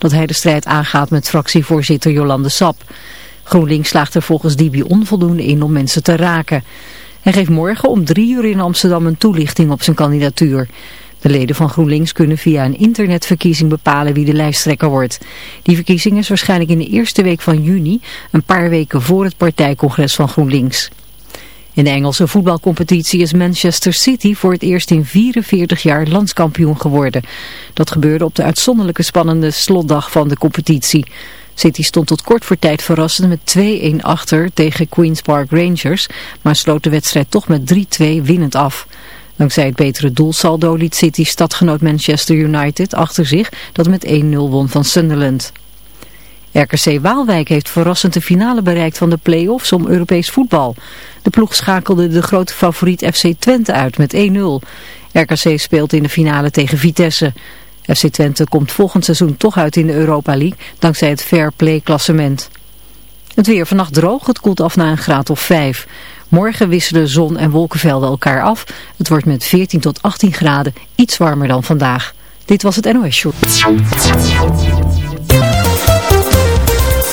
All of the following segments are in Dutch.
dat hij de strijd aangaat met fractievoorzitter Jolande Sap. GroenLinks slaagt er volgens Dibi onvoldoende in om mensen te raken. Hij geeft morgen om drie uur in Amsterdam een toelichting op zijn kandidatuur. De leden van GroenLinks kunnen via een internetverkiezing bepalen wie de lijsttrekker wordt. Die verkiezing is waarschijnlijk in de eerste week van juni, een paar weken voor het partijcongres van GroenLinks. In de Engelse voetbalcompetitie is Manchester City voor het eerst in 44 jaar landskampioen geworden. Dat gebeurde op de uitzonderlijke spannende slotdag van de competitie. City stond tot kort voor tijd verrassend met 2-1 achter tegen Queen's Park Rangers, maar sloot de wedstrijd toch met 3-2 winnend af. Dankzij het betere doelsaldo liet City stadgenoot Manchester United achter zich dat met 1-0 won van Sunderland. RKC Waalwijk heeft verrassend de finale bereikt van de play-offs om Europees voetbal. De ploeg schakelde de grote favoriet FC Twente uit met 1-0. RKC speelt in de finale tegen Vitesse. FC Twente komt volgend seizoen toch uit in de Europa League dankzij het fair play klassement. Het weer vannacht droog, het koelt af naar een graad of 5. Morgen wisselen zon en wolkenvelden elkaar af. Het wordt met 14 tot 18 graden iets warmer dan vandaag. Dit was het NOS Show.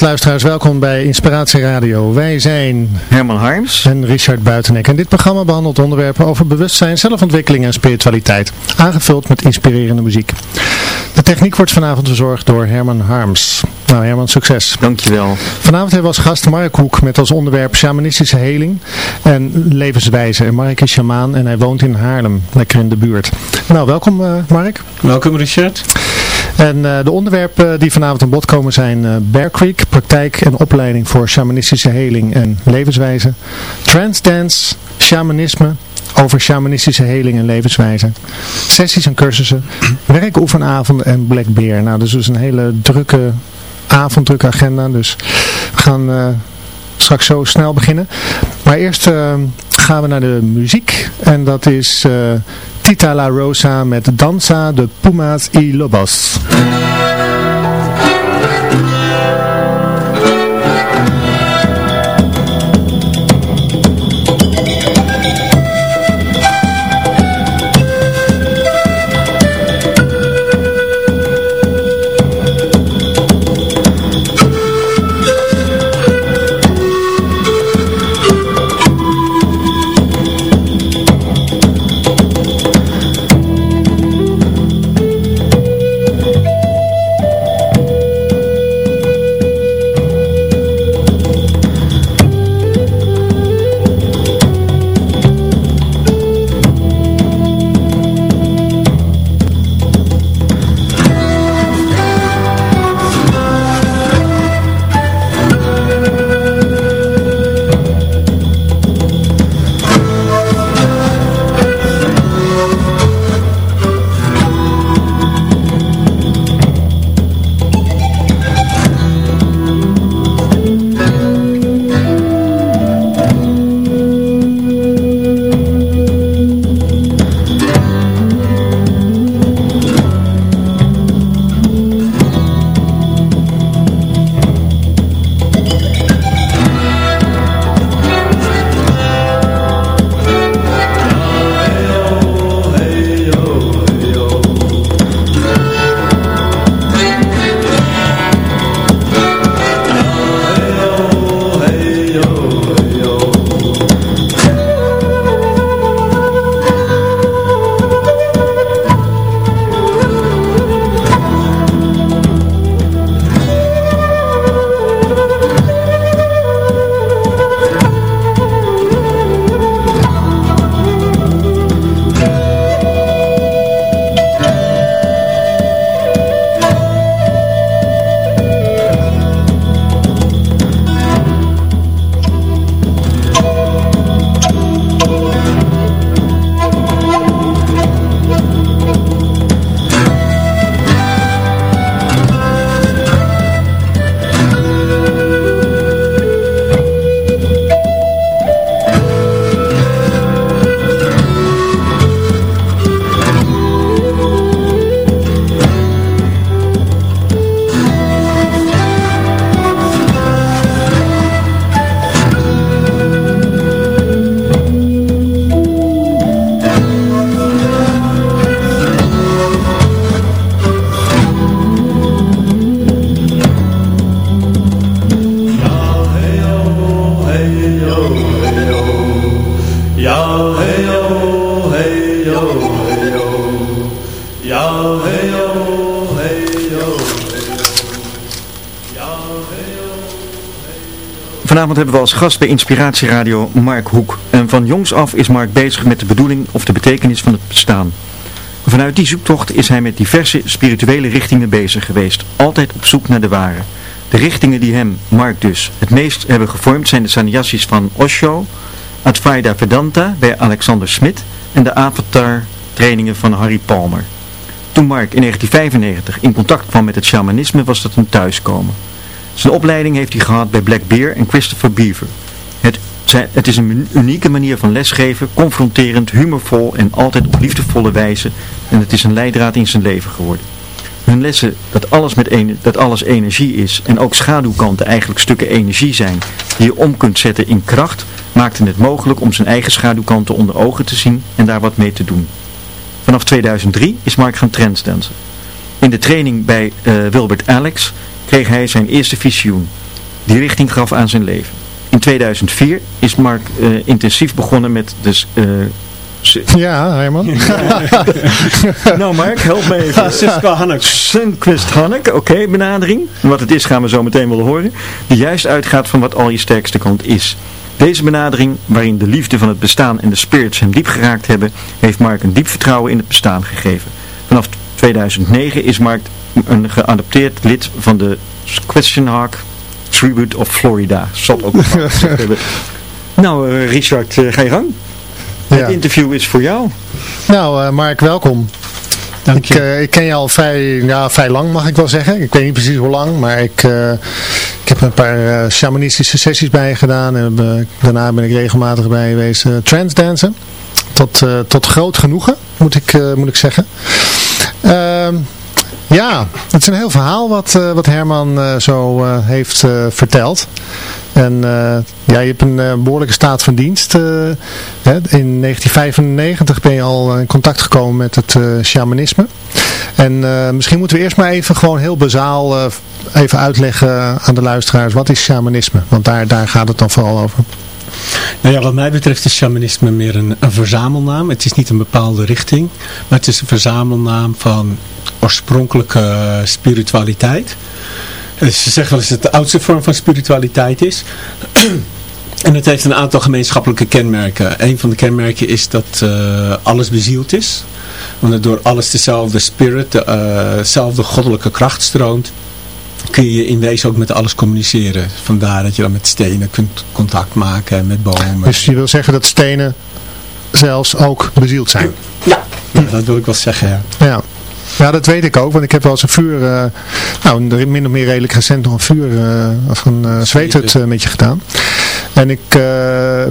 Luisteraars, welkom bij Inspiratie Radio. Wij zijn Herman Harms. en Richard Buitenek en dit programma behandelt onderwerpen over bewustzijn, zelfontwikkeling en spiritualiteit, aangevuld met inspirerende muziek. De techniek wordt vanavond verzorgd door Herman Harms. Nou Herman, succes. Dankjewel. Vanavond hebben we als gast Mark Hoek met als onderwerp shamanistische heling en levenswijze. En Mark is shamaan en hij woont in Haarlem, lekker in de buurt. Nou, welkom eh, Mark. Welkom Richard. En eh, de onderwerpen die vanavond aan bod komen zijn eh, Bear Creek, praktijk en opleiding voor shamanistische heling en levenswijze. Transdance, shamanisme, over shamanistische heling en levenswijze. Sessies en cursussen, werkoefenavonden en Black Bear. Nou, dus dus een hele drukke avonddrukke agenda. Dus we gaan eh, straks zo snel beginnen. Maar eerst gaan we naar de muziek. En dat is Tita La Rosa met Danza de Pumas y Lobos. Vanavond hebben we als gast bij Inspiratieradio Mark Hoek. En van jongs af is Mark bezig met de bedoeling of de betekenis van het bestaan. Vanuit die zoektocht is hij met diverse spirituele richtingen bezig geweest. Altijd op zoek naar de ware. De richtingen die hem, Mark dus, het meest hebben gevormd zijn de sannyasis van Osho, Advaita Vedanta bij Alexander Smit en de Avatar trainingen van Harry Palmer. Toen Mark in 1995 in contact kwam met het shamanisme was dat een thuiskomen. Zijn opleiding heeft hij gehad bij Black Bear en Christopher Beaver. Het, het is een unieke manier van lesgeven, confronterend, humorvol en altijd op liefdevolle wijze. En het is een leidraad in zijn leven geworden. Hun lessen dat alles, met dat alles energie is en ook schaduwkanten eigenlijk stukken energie zijn die je om kunt zetten in kracht, maakten het mogelijk om zijn eigen schaduwkanten onder ogen te zien en daar wat mee te doen. Vanaf 2003 is Mark gaan trendstansen. In de training bij uh, Wilbert Alex kreeg hij zijn eerste visioen. Die richting gaf aan zijn leven. In 2004 is Mark uh, intensief begonnen met de... Uh, ja, Herman. nou Mark, help me even. Francisco Hannek. Sunquist Hannek, oké, okay, benadering. Wat het is gaan we zo meteen willen horen. Die juist uitgaat van wat al je sterkste kant is. Deze benadering, waarin de liefde van het bestaan en de spirits hem diep geraakt hebben, heeft Mark een diep vertrouwen in het bestaan gegeven. Vanaf 2009 is Mark een geadopteerd lid van de Question Hawk Tribute of Florida. Zal ook hebben. Nou, uh, Richard, uh, ga je gang. Ja. Het interview is voor jou. Nou, uh, Mark, welkom. Dank Ik, je. eh, ik ken je al vrij, ja, vrij lang, mag ik wel zeggen. Ik weet niet precies hoe lang, maar ik, eh, ik heb een paar eh, shamanistische sessies bij je gedaan. En eh, daarna ben ik regelmatig bij je geweest uh, transdansen. Tot, eh, tot groot genoegen, moet ik, eh, moet ik zeggen. Ja, het is een heel verhaal wat, eh, wat Herman eh, zo eh, heeft verteld. En ja, je hebt een eh, behoorlijke staat van dienst. In 1995 ben je al in contact gekomen met het shamanisme. En misschien moeten we eerst maar even gewoon heel bazaal even uitleggen aan de luisteraars. Wat is shamanisme? Want daar, daar gaat het dan vooral over. Nou ja, wat mij betreft is shamanisme meer een, verzamelnaam. Het is niet een bepaalde richting, maar het is een verzamelnaam van oorspronkelijke spiritualiteit. Dus ze zeggen wel eens dat het de oudste vorm van spiritualiteit is. En het heeft een aantal gemeenschappelijke kenmerken. Een van de kenmerken is dat eh, alles bezield is. Want door alles dezelfde spirit, eh, dezelfde goddelijke kracht stroomt, kun je in wezen ook met alles communiceren. Vandaar dat je dan met stenen kunt contact maken en met bomen. Dus je wil zeggen dat stenen zelfs ook bezield zijn. Ja, dat wil ik wel zeggen, ja. Ja. Ja, dat weet ik ook, want ik heb wel eens een vuur, eh, nou min of meer redelijk recent nog een vuur eh, of een uh, zweethut uh, met je gedaan. En ik uh,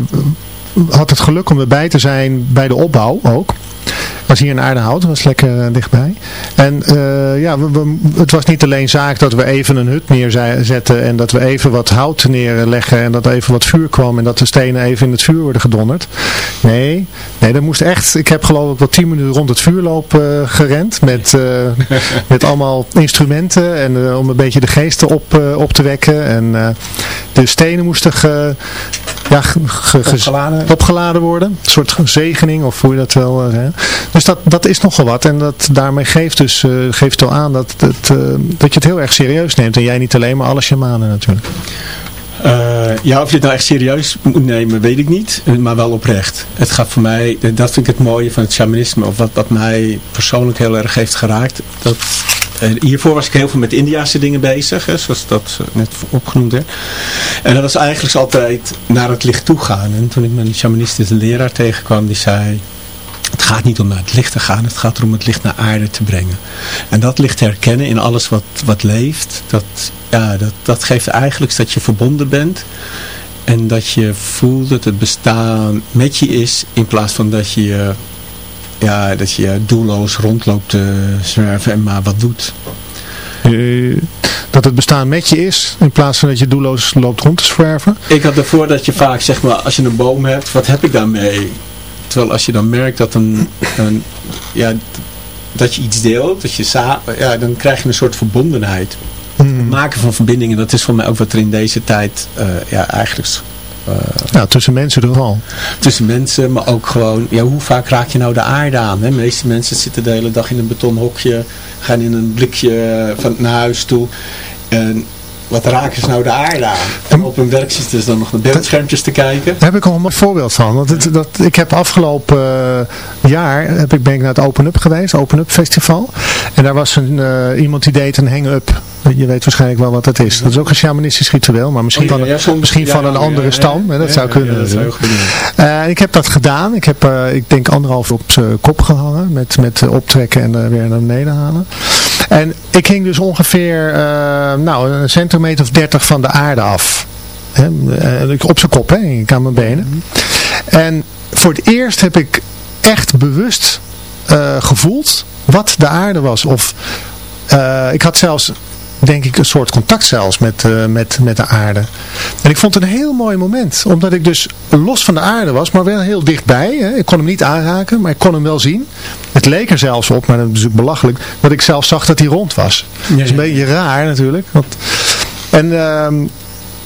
had het geluk om erbij te zijn bij de opbouw ook. Was hier in Aardenhout, dat was lekker uh, dichtbij. En uh, ja, we, we, het was niet alleen zaak dat we even een hut neerzetten en dat we even wat hout neerleggen en dat even wat vuur kwam en dat de stenen even in het vuur worden gedonderd. Nee, nee dat moest echt, ik heb geloof ik wel tien minuten rond het vuurloop uh, gerend met, met allemaal instrumenten en om een beetje de geesten op, op te wekken. En de stenen moesten ge, ja, ge, ge, opgeladen. opgeladen worden. Een soort zegening of hoe je dat wel Dus dat, dat is nogal wat. En dat, daarmee geeft dus uh, geeft al aan dat, dat, uh, dat je het heel erg serieus neemt. En jij niet alleen, maar alle shamanen natuurlijk. Uh, ja, of je het nou echt serieus moet nemen, weet ik niet. Maar wel oprecht. Het gaat voor mij, dat vind ik het mooie van het shamanisme. Of wat, wat mij persoonlijk heel erg heeft geraakt. Dat, hiervoor was ik heel veel met Indiaanse dingen bezig. Hè, zoals dat net opgenoemd werd. En dat was eigenlijk altijd naar het licht toe gaan. En toen ik mijn shamanistische leraar tegenkwam, die zei... Het gaat niet om naar het licht te gaan, het gaat erom het licht naar aarde te brengen. En dat licht herkennen in alles wat, wat leeft, dat, ja, dat, dat geeft eigenlijk dat je verbonden bent. En dat je voelt dat het bestaan met je is, in plaats van dat je, ja, dat je doelloos rondloopt te zwerven en maar wat doet. Uh, dat het bestaan met je is, in plaats van dat je doelloos loopt rond te zwerven? Ik had ervoor dat je vaak, zeg maar, als je een boom hebt, wat heb ik daarmee? Terwijl als je dan merkt dat een, een ja, dat je iets deelt, dat je ja, dan krijg je een soort verbondenheid. Hmm. Het maken van verbindingen, dat is voor mij ook wat er in deze tijd uh, ja, eigenlijk... Uh, ja, tussen mensen vooral. Tussen mensen, maar ook gewoon, ja, hoe vaak raak je nou de aarde aan? Hè? De meeste mensen zitten de hele dag in een betonhokje, gaan in een blikje van naar huis toe. En wat raken ze nou de aarde aan? En op hun werk zitten ze dan nog naar beeldschermpjes te kijken. Daar heb ik al een voorbeeld van. Want het, dat, ik heb afgelopen uh, jaar heb ik, ben ik naar het Open Up geweest, Open Up Festival. En daar was een, uh, iemand die deed een hang-up. Je weet waarschijnlijk wel wat dat is. Dat is ook een shamanistisch ritueel, maar misschien, oh, ja, van, soms, misschien ja, van een andere stam. Hè, dat zou kunnen. dat zou uh, ik heb dat gedaan. Ik heb, ik denk, anderhalf op zijn kop gehangen. Met, met optrekken en weer naar beneden halen. En ik hing dus ongeveer nou, een centimeter of dertig van de aarde af. He, op zijn kop, hè, ik aan mijn benen. En voor het eerst heb ik echt bewust uh, gevoeld wat de aarde was. Of ik had zelfs, denk ik, een soort contact zelfs met, uh, met, met de aarde. En ik vond het een heel mooi moment. Omdat ik dus los van de aarde was, maar wel heel dichtbij. Hè. Ik kon hem niet aanraken, maar ik kon hem wel zien. Het leek er zelfs op, maar dat is belachelijk, dat ik zelf zag dat hij rond was. Ja, dat is een beetje raar natuurlijk. Want, en... Uh,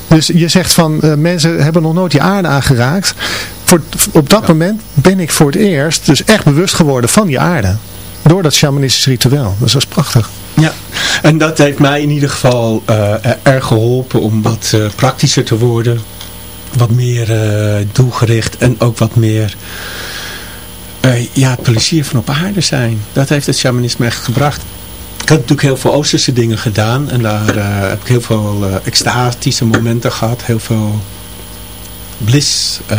dus je zegt van uh, mensen hebben nog nooit die aarde aangeraakt. Voor, op dat ja. moment ben ik voor het eerst dus echt bewust geworden van die aarde. Door dat shamanistische ritueel. Dus dat is prachtig. Ja, en dat heeft mij in ieder geval uh, erg geholpen om wat uh, praktischer te worden. Wat meer doelgericht en ook wat meer ja, plezier van op aarde zijn. Dat heeft het shamanisme echt gebracht. Ik heb natuurlijk heel veel Oosterse dingen gedaan. En daar heb ik heel veel extatische momenten gehad. Heel veel bliss eh,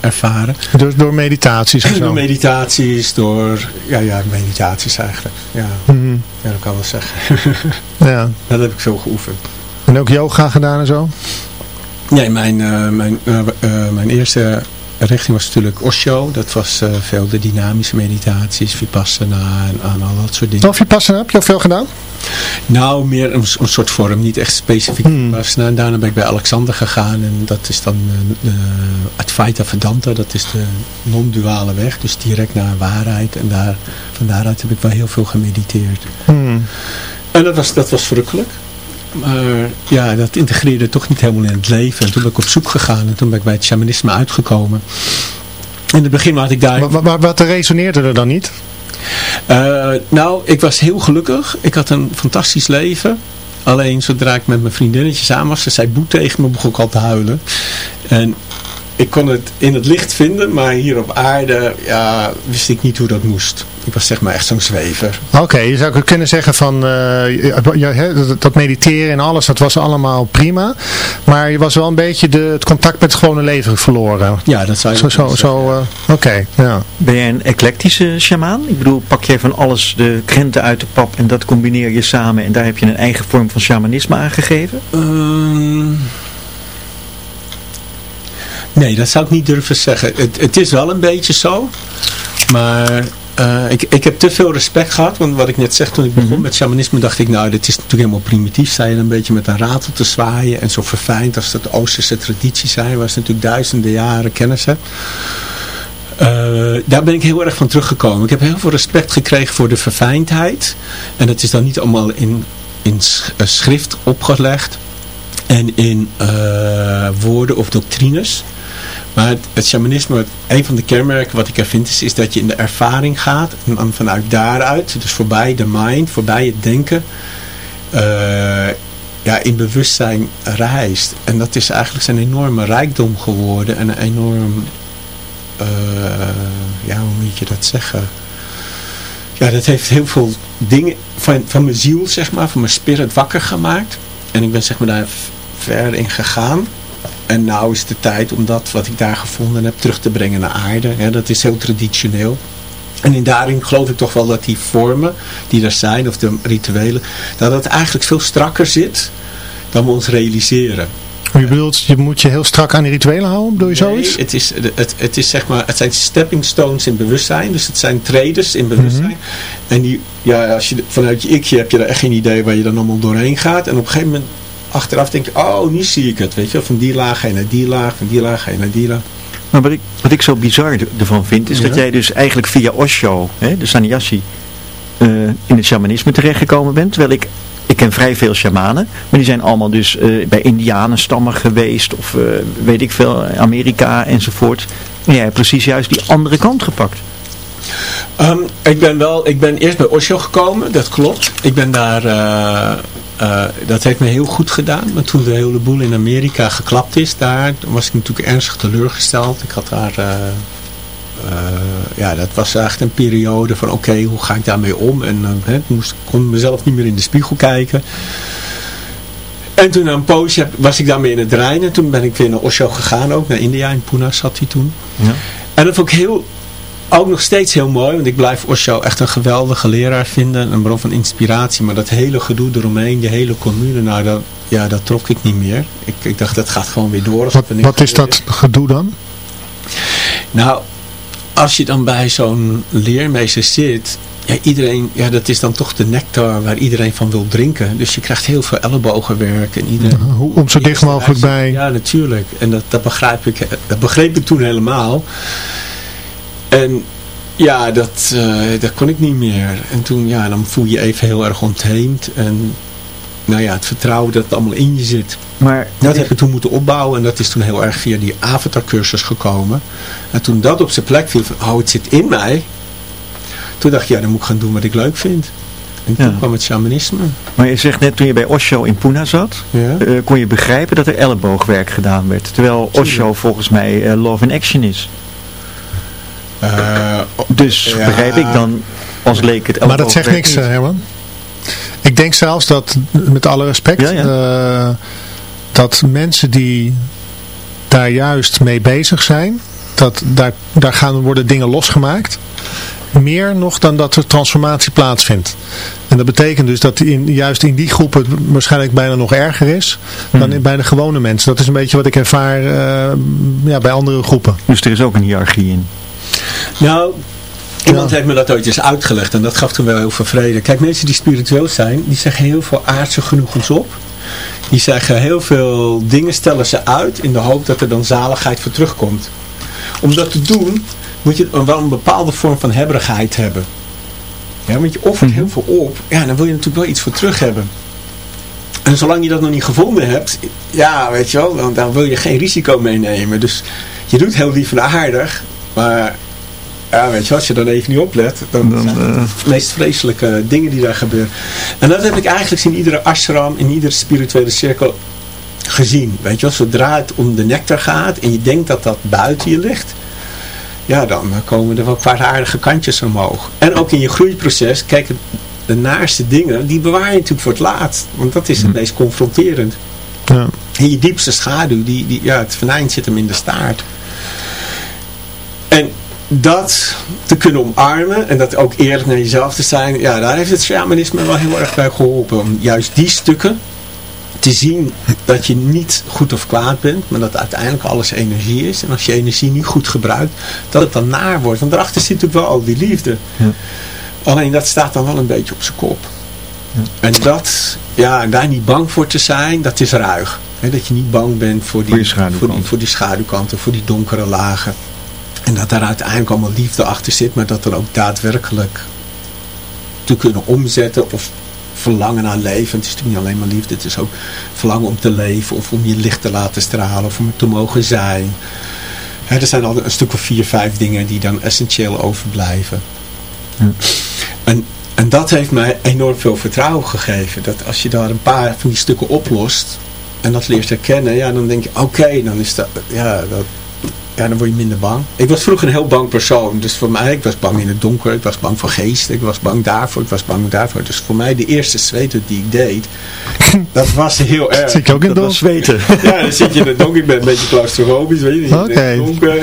ervaren. Dus door meditaties en Door meditaties, door, ja, ja, meditaties eigenlijk. Ja, Mhm. ja dat kan wel zeggen. Ja. dat heb ik veel geoefend. En ook yoga gedaan en zo? Nee, mijn, eh, mijn, eh, mijn eerste richting was natuurlijk Osho. Dat was eh, veel de dynamische meditaties, Vipassana en, en al dat soort dingen. Of je passen heb je ook veel gedaan? Nou, meer een, een soort vorm, niet echt specifiek Hmm. Vipassana. En daarna ben ik bij Alexander gegaan en dat is dan de Advaita Vedanta. Dat is de non-duale weg, dus direct naar waarheid. En daar, van daaruit heb ik wel heel veel gemediteerd. Hmm. En dat was, dat was verrukkelijk. Maar ja, dat integreerde toch niet helemaal in het leven. En toen ben ik op zoek gegaan en toen ben ik bij het shamanisme uitgekomen. In het begin had ik daar... Wat, wat, wat resoneerde er dan niet? Eh, nou, ik was heel gelukkig. Ik had een fantastisch leven. Alleen zodra ik met mijn vriendinnetje samen was, ze zei boe tegen me, begon ik al te huilen. En ik kon het in het licht vinden, maar hier op aarde ja, wist ik niet hoe dat moest. Ik was zeg maar echt zo'n zwever. Oké, je zou kunnen zeggen van eh, dat, dat mediteren en alles, dat was allemaal prima. Maar je was wel een beetje de, het contact met het gewone leven verloren. Ja, dat zou je Zo, zo, kunnen zo eh, oké, ja. Ben jij een eclectische sjamaan? Ik bedoel, pak jij van alles de krenten uit de pap en dat combineer je samen en daar heb je een eigen vorm van shamanisme aangegeven? Ehm, nee, dat zou ik niet durven zeggen. Het, het is wel een beetje zo. Maar eh, ik, ik heb te veel respect gehad. Want wat ik net zeg, toen ik begon met shamanisme, dacht ik, nou, dit is natuurlijk helemaal primitief. Je een beetje met een ratel te zwaaien. En zo verfijnd als dat Oosterse tradities zijn. Waar ze natuurlijk duizenden jaren kennis hebben. Eh, daar ben ik heel erg van teruggekomen. Ik heb heel veel respect gekregen voor de verfijndheid. En dat is dan niet allemaal in, in eh, schrift opgelegd. En in woorden of doctrines. Maar het, het shamanisme, een van de kenmerken wat ik er vind, is, is dat je in de ervaring gaat. En dan vanuit daaruit, dus voorbij de mind, voorbij het denken, eh, ja, in bewustzijn reist. En dat is eigenlijk zijn enorme rijkdom geworden. En een enorm, eh, ja, hoe moet je dat zeggen? Ja, dat heeft heel veel dingen van, van mijn ziel, zeg maar, van mijn spirit wakker gemaakt. En ik ben zeg maar daar ver in gegaan. En nou is de tijd om dat wat ik daar gevonden heb terug te brengen naar aarde. Dat is heel traditioneel. En in daarin geloof ik toch wel dat die vormen die er zijn, of de rituelen, dat het eigenlijk veel strakker zit dan we ons realiseren. Je bedoelt, je moet je heel strak aan die rituelen houden, bedoel je zoiets? Nee, het, is, het, het, is zeg maar, het zijn stepping stones in bewustzijn. Dus het zijn traders in bewustzijn. En die, ja, als je vanuit je ikje heb je daar echt geen idee waar je dan allemaal doorheen gaat. En op een gegeven moment achteraf denk je, oh, nu zie ik het. Weet je, wel. van die laag ga je naar die laag, van die laag ga je naar die laag. Maar wat ik, wat ik zo bizar ervan vind, is Ja. dat jij dus eigenlijk via Osho, hè, de sannyasi, eh, in het shamanisme terechtgekomen bent. Terwijl ik, ik ken vrij veel shamanen, maar die zijn allemaal dus eh, bij indianenstammen geweest, of eh, weet ik veel, Amerika enzovoort. En jij hebt precies juist die andere kant gepakt. Ehm, ik ben wel, ik ben eerst bij Osho gekomen, dat klopt. Ik ben daar, eh, dat heeft me heel goed gedaan. Maar toen de hele boel in Amerika geklapt is daar, was ik natuurlijk ernstig teleurgesteld. Ik had daar, eh, eh, ja, dat was echt een periode van oké, hoe ga ik daarmee om? En hè, moest, kon mezelf niet meer in de spiegel kijken. En toen na een poosje was ik daarmee in het reinen. Toen ben ik weer naar Osho gegaan ook, naar India. In Pune zat hij toen. Ja. En dat vond ik heel, ook nog steeds heel mooi. Want ik blijf Osho echt een geweldige leraar vinden. Een bron van inspiratie. Maar dat hele gedoe eromheen, die hele commune. Nou, dat, ja, dat trok ik niet meer. Ik, ik dacht, dat gaat gewoon weer door. Wat, wat is dat gedoe dan? Nou, als je dan bij zo'n leermeester zit... Ja, iedereen, ja, dat is dan toch de nectar waar iedereen van wil drinken. Dus je krijgt heel veel ellebogenwerk. En iedereen, Hoe, om zo dicht mogelijk bij... Ja, natuurlijk. En dat, dat, begrijp ik, dat begreep ik toen helemaal. En ja, dat, eh, dat kon ik niet meer. En toen, ja, dan voel je je even heel erg ontheemd. En nou ja, het vertrouwen dat het allemaal in je zit. Maar Dat heb ik toen moeten opbouwen. En dat is toen heel erg via die avatarcursus gekomen. En toen dat op zijn plek viel, van, oh, het zit in mij. Toen dacht ik, ja, dan moet ik gaan doen wat ik leuk vind. En toen Ja. kwam het shamanisme. Maar je zegt net toen je bij Osho in Pune zat, Ja. eh, kon je begrijpen dat er elleboogwerk gedaan werd. Terwijl Osho volgens mij eh, love in action is. Eh, Dus Ja. begrijp ik dan als leek het Maar dat zegt niks, eh, Herman. Ik denk zelfs dat, met alle respect, Ja, ja. eh, dat mensen die daar juist mee bezig zijn. Dat daar, daar gaan worden dingen losgemaakt. Meer nog dan dat er transformatie plaatsvindt. En dat betekent dus dat in, juist in die groep het waarschijnlijk bijna nog erger is dan Hmm. in, bij de gewone mensen. Dat is een beetje wat ik ervaar eh, ja, bij andere groepen. Dus er is ook een hiërarchie in. Nou, iemand heeft me dat ooit eens uitgelegd en dat gaf toen wel heel veel vrede. Kijk, mensen die spiritueel zijn, die zeggen heel veel aardse genoegens op. Die zeggen heel veel dingen stellen ze uit in de hoop dat er dan zaligheid voor terugkomt. Om dat te doen, moet je wel een bepaalde vorm van hebberigheid hebben. Ja, want je offert heel veel op, ja, dan wil je natuurlijk wel iets voor terug hebben. En zolang je dat nog niet gevonden hebt, ja, weet je wel, dan, dan wil je geen risico meenemen. Dus je doet heel lief en aardig, maar ja, weet je, als je dan even niet oplet, dan, Dan, zijn eh, de meest vreselijke dingen die daar gebeuren. En dat heb ik eigenlijk in iedere ashram, in iedere spirituele cirkel gezien. Weet je wel, zodra het om de nectar gaat en je denkt dat dat buiten je ligt, ja, dan komen er wel kwaadaardige kantjes omhoog. En ook in je groeiproces, kijk, de naaste dingen, die bewaar je natuurlijk voor het laatst. Want dat is het meest confronterend. Ja. En je diepste schaduw, die, die, ja, het venijn zit hem in de staart. Dat te kunnen omarmen en dat ook eerlijk naar jezelf te zijn, ja, daar heeft het shamanisme wel heel erg bij geholpen. Om juist die stukken te zien dat je niet goed of kwaad bent, maar dat uiteindelijk alles energie is. En als je energie niet goed gebruikt, dat het dan naar wordt. Want daarachter zit natuurlijk wel al die liefde. Ja. Alleen dat staat dan wel een beetje op zijn kop. En dat, ja, daar niet bang voor te zijn, dat is ruig. Dat je niet bang bent voor die, Voor die, voor die schaduwkanten, voor die donkere lagen. En dat daar uiteindelijk allemaal liefde achter zit, maar dat er ook daadwerkelijk te kunnen omzetten of verlangen naar leven. Het is natuurlijk niet alleen maar liefde, het is ook verlangen om te leven of om je licht te laten stralen of om te mogen zijn. Er zijn al een stuk of vier, vijf dingen die dan essentieel overblijven. En, en dat heeft mij enorm veel vertrouwen gegeven. Dat als je daar een paar van die stukken oplost en dat leert herkennen, ja, dan denk je, oké, dan is dat, ja, dat, ja, dan word je minder bang. Ik was vroeger een heel bang persoon. Dus voor mij, ik was bang in het donker, ik was bang voor geesten, ik was bang daarvoor, ik was bang daarvoor. Dus voor mij de eerste zweethut die ik deed, dat was heel erg. Zit je ook in zweten. Ja, dan zit je in het donker. Ik ben een beetje claustrofobisch, weet je. In het donker,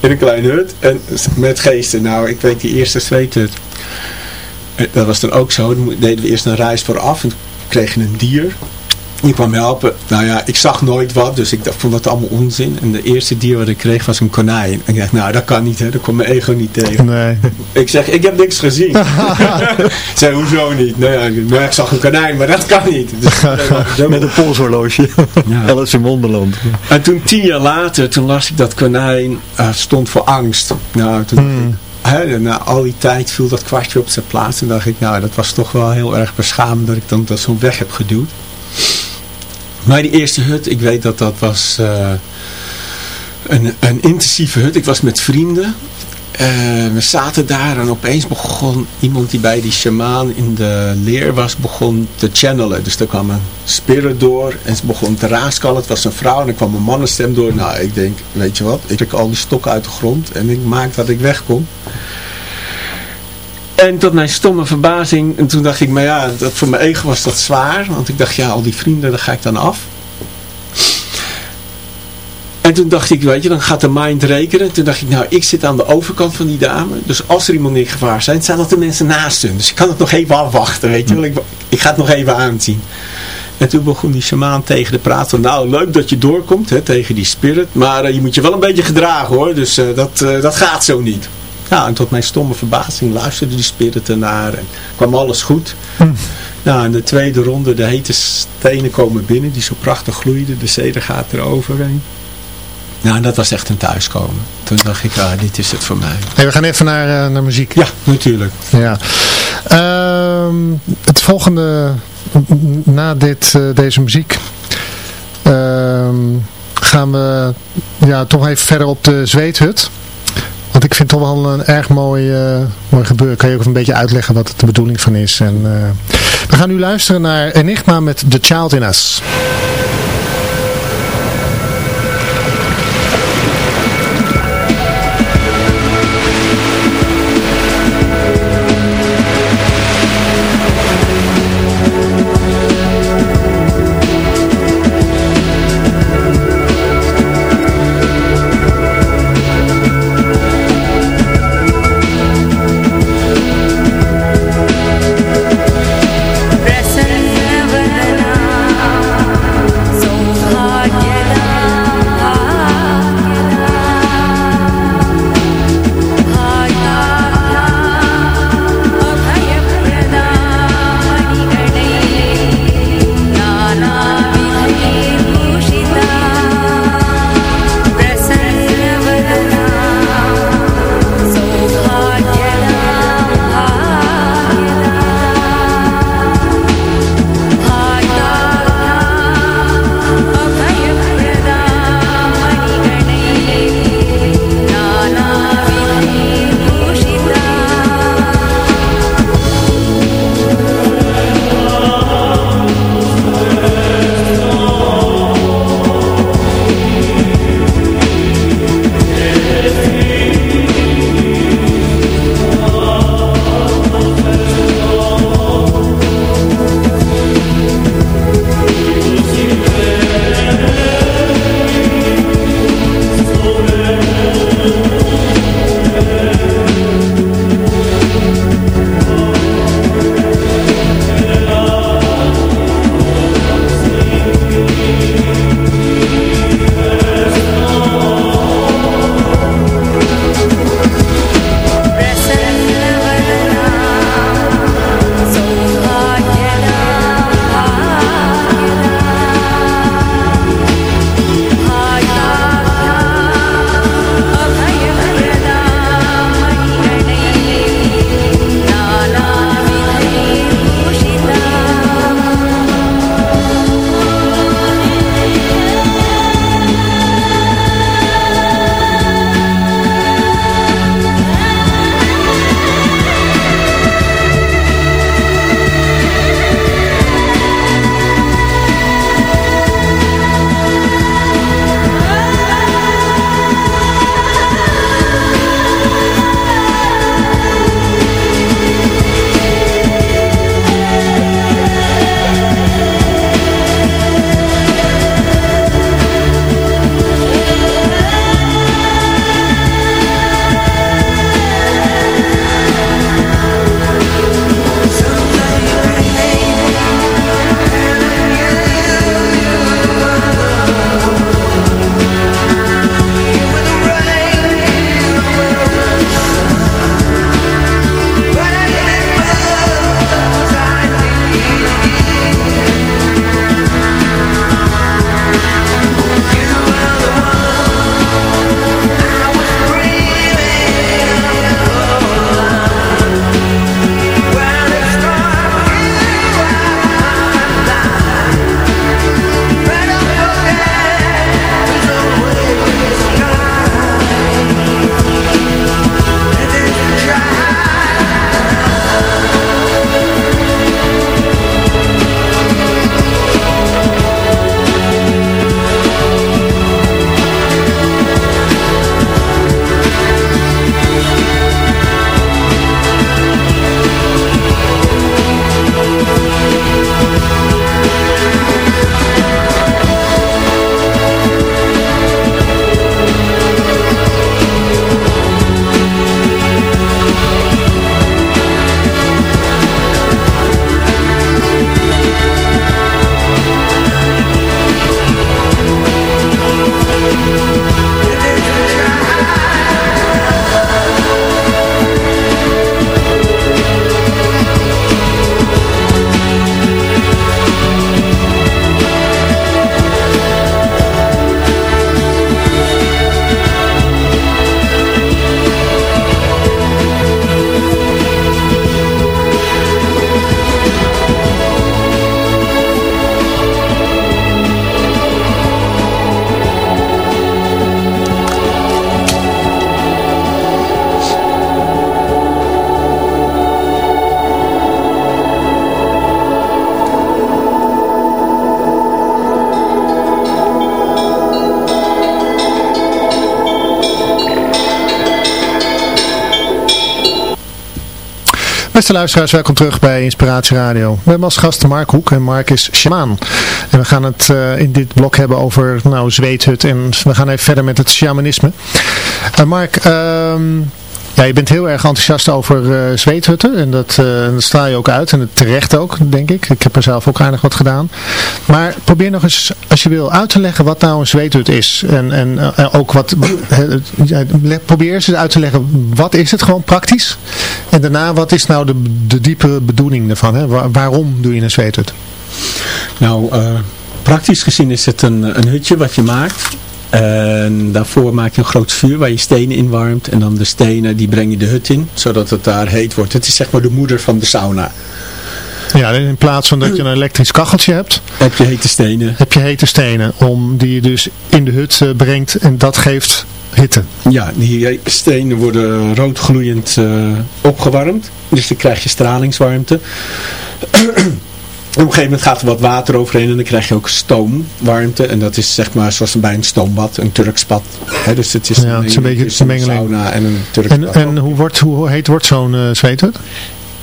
in een klein hut. En met geesten. Nou, ik weet die eerste zweethut. eh, Dat was dan ook zo. Dan deden we eerst een reis vooraf. En kregen een dier. Die kwam helpen. Nou ja, ik zag nooit wat. Dus ik vond dat allemaal onzin. En de eerste dier wat ik kreeg was een konijn. En ik dacht, nou dat kan niet. Hè. Dat komt mijn ego niet tegen. Nee. Ik zeg, ik heb niks gezien. ik zei, hoezo niet? Nou ja, ik- nou, ik zag een konijn, maar dat kan niet. Dus, Met een polshorloge. Alice in Wonderland. En toen tien jaar later, toen las ik dat konijn eh, stond voor angst. Nou, toen ik, hè, na al die tijd viel dat kwartje op zijn plaats. En dacht ik, nou, dat was toch wel heel erg beschamend dat ik dan dat zo weg heb geduwd. Maar die eerste hut, ik weet dat dat was eh, een, een intensieve hut. Ik was met vrienden. Eh, we zaten daar en opeens begon iemand die bij die shamaan in de leer was, begon te channelen. Dus er kwam een spirit door en ze begon te raaskallen. Het was een vrouw en er kwam een mannenstem door. Nou, ik denk, weet je wat, ik trek al die stokken uit de grond en ik maak dat ik wegkom. En tot mijn stomme verbazing, en toen dacht ik, maar ja, dat, voor mijn ego was dat zwaar. Want ik dacht, ja, al die vrienden, daar ga ik dan af. En toen dacht ik, weet je, dan gaat de mind rekenen. Toen dacht ik, nou, ik zit aan de overkant van die dame. Dus als er iemand in gevaar zijn, zijn dat de mensen naast hun. Dus ik kan het nog even afwachten, weet je wel. Ik, ik ga het nog even aanzien. En toen begon die shamaan tegen de praat van, nou, leuk dat je doorkomt, hè, tegen die spirit. Maar eh, je moet je wel een beetje gedragen, hoor. Dus eh, dat, eh, dat gaat zo niet. Ja, en tot mijn stomme verbazing luisterde die spirit ernaar en kwam alles goed. Nou, in de tweede ronde, de hete stenen komen binnen, die zo prachtig gloeiden. De zeder gaat er overheen. Nou, en dat was echt een thuiskomen. Toen dacht ik, ah, dit is het voor mij. Hey, we gaan even naar, eh, naar muziek. Ja, natuurlijk. Ja. Ehm, het volgende, na dit, eh, deze muziek, ehm, gaan we ja, toch even verder op de zweethut. Want ik vind het toch wel een erg mooi, eh, mooi gebeuren. Kan je ook een beetje uitleggen wat de bedoeling van is. En, eh, we gaan nu luisteren naar Enigma met The Child in Us. Beste luisteraars, welkom terug bij Inspiratie Radio. We hebben als gast Mark Hoek en Mark is shamaan. En we gaan het uh, in dit blok hebben over nou, zweethut en we gaan even verder met het shamanisme. Uh, Mark, um, ja, je bent heel erg enthousiast over uh, zweethutten en dat, straal je ook uit en terecht ook, denk ik. Ik heb er zelf ook aardig wat gedaan. Maar probeer nog eens, als je wil, uit te leggen wat nou een zweethut is. En, en uh, ook wat, probeer eens uit te leggen, wat is het gewoon praktisch? En daarna, wat is nou de, de diepe bedoeling ervan? Hè? Waar, waarom doe je een zweethut? Nou, praktisch gezien is het een, een hutje wat je maakt en daarvoor maak je een groot vuur waar je stenen in warmt. En dan de stenen die breng je de hut in, zodat het daar heet wordt. Het is zeg maar de moeder van de sauna. Ja, in plaats van dat je een elektrisch kacheltje hebt, heb je hete stenen. Heb je hete stenen, om die je dus in de hut uh, brengt en dat geeft hitte. Ja, die stenen worden roodgloeiend uh, opgewarmd, dus dan krijg je stralingswarmte een gegeven moment gaat er wat water overheen en dan krijg je ook stoomwarmte. En dat is zeg maar zoals bij een stoombad, een Turks bad. He, dus het is, ja, een, het is een beetje een mengeling. sauna en een Turks en, En hoe, wordt, hoe heet wordt zo'n uh, zweethut?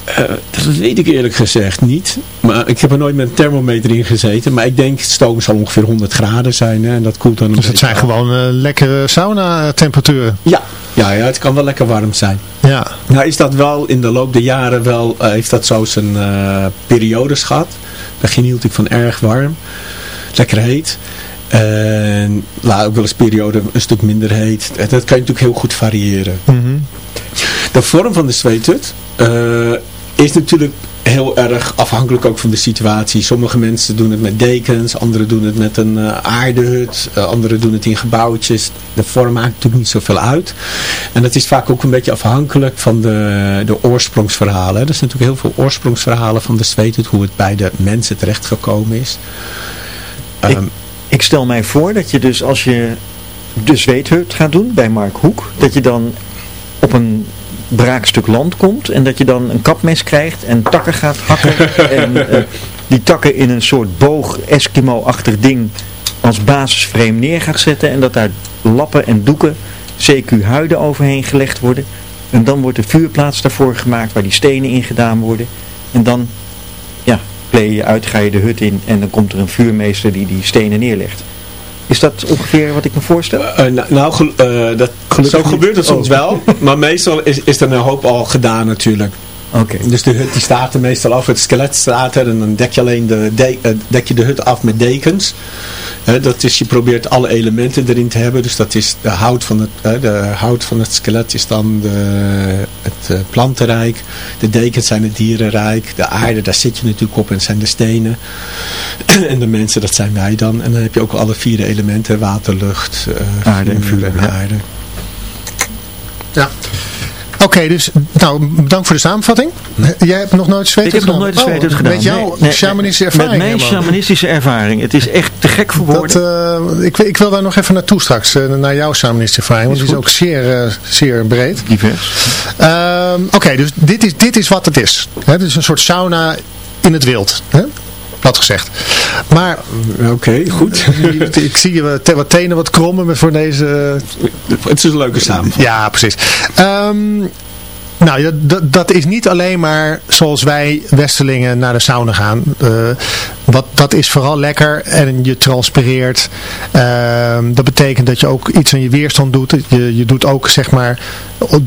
Uh, dat weet ik eerlijk gezegd niet. Maar ik heb er nooit met een thermometer in gezeten. Maar ik denk stoom zal ongeveer 100 graden zijn. Hè, en dat koelt dan Dus het zijn af. gewoon uh, lekkere sauna temperaturen? Ja. Ja, ja, het kan wel lekker warm zijn. Ja. Nou is dat wel in de loop der jaren wel, uh, heeft dat zo zijn periodes gehad. Begin hield ik van erg warm. Lekker heet. En laat ook wel eens periode een stuk minder heet. Dat kan je natuurlijk heel goed variëren. Mm -hmm. De vorm van de zweethut uh, is natuurlijk heel erg afhankelijk ook van de situatie. Sommige mensen doen het met dekens, anderen doen het met een uh, aardehut, uh, anderen doen het in gebouwtjes. De vorm maakt natuurlijk niet zoveel uit. En dat is vaak ook een beetje afhankelijk van de, de oorsprongsverhalen. Er zijn natuurlijk heel veel oorsprongsverhalen van de zweethut, hoe het bij de mensen terechtgekomen is. Ik, um, ik stel mij voor dat je dus als je de zweethut gaat doen bij Mark Hoek, dat je dan op een braakstuk land komt en dat je dan een kapmes krijgt en takken gaat hakken en uh, die takken in een soort boog Eskimo-achtig ding als basisframe neer gaat zetten en dat daar lappen en doeken CQ huiden overheen gelegd worden en dan wordt de vuurplaats daarvoor gemaakt waar die stenen in gedaan worden en dan ja, play je uit, ga je de hut in en dan komt er een vuurmeester die die stenen neerlegt. Is dat ongeveer wat ik me voorstel? Uh, nou, nou uh, dat, zo gebeurt het soms oh. wel. Maar meestal is, is er een hoop al gedaan natuurlijk. Okay. Dus de hut die staat er meestal af, het skelet staat er en dan dek je alleen de, de, uh, dek je de hut af met dekens. He, dat is, je probeert alle elementen erin te hebben. Dus dat is de hout van het, uh, de hout van het skelet is dan de, het uh, plantenrijk. De dekens zijn het dierenrijk. De aarde, daar zit je natuurlijk op en zijn de stenen. en de mensen, dat zijn wij dan. En dan heb je ook alle vier elementen. Water, lucht, aarde en vuur en aarde. Ja. Oké, okay, dus nou, bedankt voor de samenvatting. Jij hebt nog nooit zweethut gedaan? Ik heb nog nooit zweethut oh, gedaan. Met jouw nee, nee, shamanistische ervaring? Met mijn shamanistische ervaring. Het is echt te gek voor woorden. Dat, uh, ik, ik, wil daar nog even naartoe straks, uh, naar jouw shamanistische ervaring. Want die is ook zeer, uh, zeer breed. Divers. Oké, okay, dus dit is, dit is wat het is. Het is een soort sauna in het wild. Hè? Plat gezegd. Maar, oké, okay, goed. ik zie je wat tenen wat krommen voor deze... Het is een leuke samenvatting. Ja, precies. Um, nou, dat, dat is niet alleen maar zoals wij Westelingen naar de sauna gaan. Uh, wat, dat is vooral lekker en je transpireert. Uh, dat betekent dat je ook iets aan je weerstand doet. Je, je doet ook, zeg maar,